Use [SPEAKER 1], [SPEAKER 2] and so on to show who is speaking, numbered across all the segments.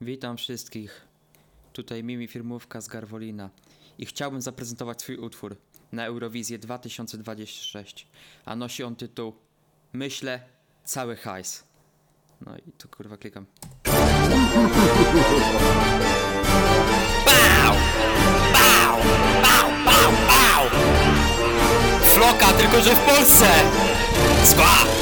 [SPEAKER 1] Witam wszystkich. Tutaj Mimi Firmówka z Garwolina. I chciałbym zaprezentować swój utwór na Eurowizję 2026. A nosi on tytuł Myślę cały hajs. No i tu kurwa klikam.
[SPEAKER 2] Floka, tylko że w Polsce! Skła!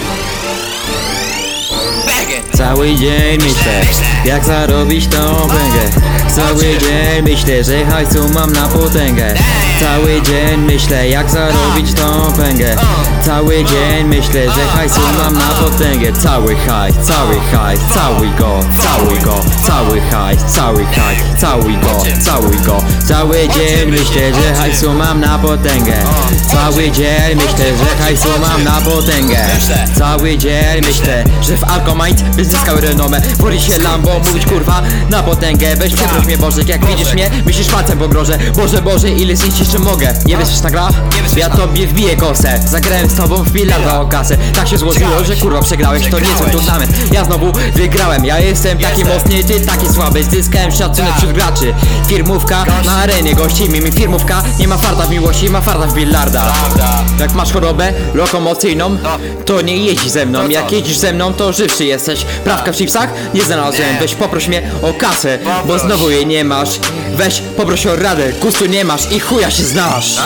[SPEAKER 1] Cały dzień myślę, jak zarobić tą węgę. Cały dzień myślę, że hajsu mam na potęgę. Cały dzień myślę, jak zarobić tą węgę. Cały dzień myślę, że hajsu mam na potęgę. Cały hajs, cały hajs, cały go, cały go Cały hajs, cały hajs, cały go, cały go. Cały dzień myślę, że hajsu mam na potęgę. Cały dzień myślę, że hajsu mam na potęgę. Cały dzień myślę, że w Alcomite zyskał renomę. Woli się Lambo, mówić kurwa na potęgę. Weź przeproś mnie Bożek, jak widzisz mnie, myślisz palcem po groże Boże, Boże, ile zjeść jeszcze mogę? Nie wiesz, ta gra? Ja tobie wbiję kosę. Zagrałem z tobą w bilarda o kasę. Tak się złożyło, że kurwa przegrałeś, to niezły turnament Ja znowu wygrałem, ja jestem taki mocny, ty taki słaby Zyskałem szacunek wśród graczy. Firmówka na arenie gości Mimi firmówka, nie ma farta w miłości, ma farta w billarda. Jak masz chorobę lokomocyjną, to nie jeździ ze mną? Jak jeździsz ze mną, to żywszy jesteś. Prawka w chipsach? Nie znalazłem. Weź poproś mnie o kasę, bo znowu jej nie masz. Weź poproś o radę, gustu nie masz i chuja się znasz.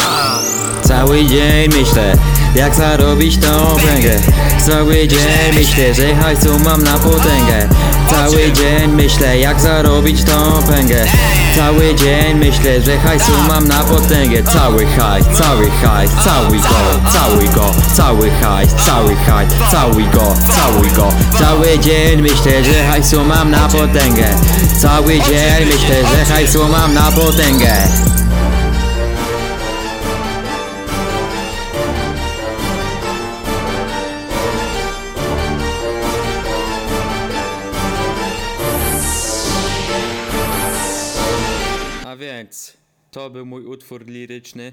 [SPEAKER 1] Cały dzień myślę, jak zarobić tą węgę Cały dzień myślę, że hajsu mam na potęgę. Cały dzień myślę, jak zarobić tą węgę Cały dzień myślę, że hajsu mam na potęgę. Cały hajs, cały hajs, cały go, cały go Cały hajs, cały hajs, cały go, cały go. Cały dzień myślę, że hajsu mam na potęgę. Cały dzień myślę, że hajsu mam na potęgę A więc to był mój utwór liryczny.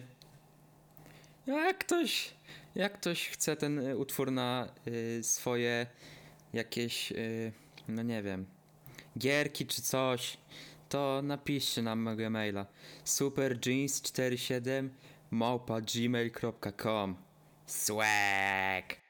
[SPEAKER 1] A jak ktoś, jak ktoś chce ten y, utwór na y, swoje jakieś, y, no nie wiem, gierki czy coś, to napiszcie nam mojego maila superjeans47 małpa gmail.com Swag!